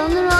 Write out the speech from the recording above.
Sonra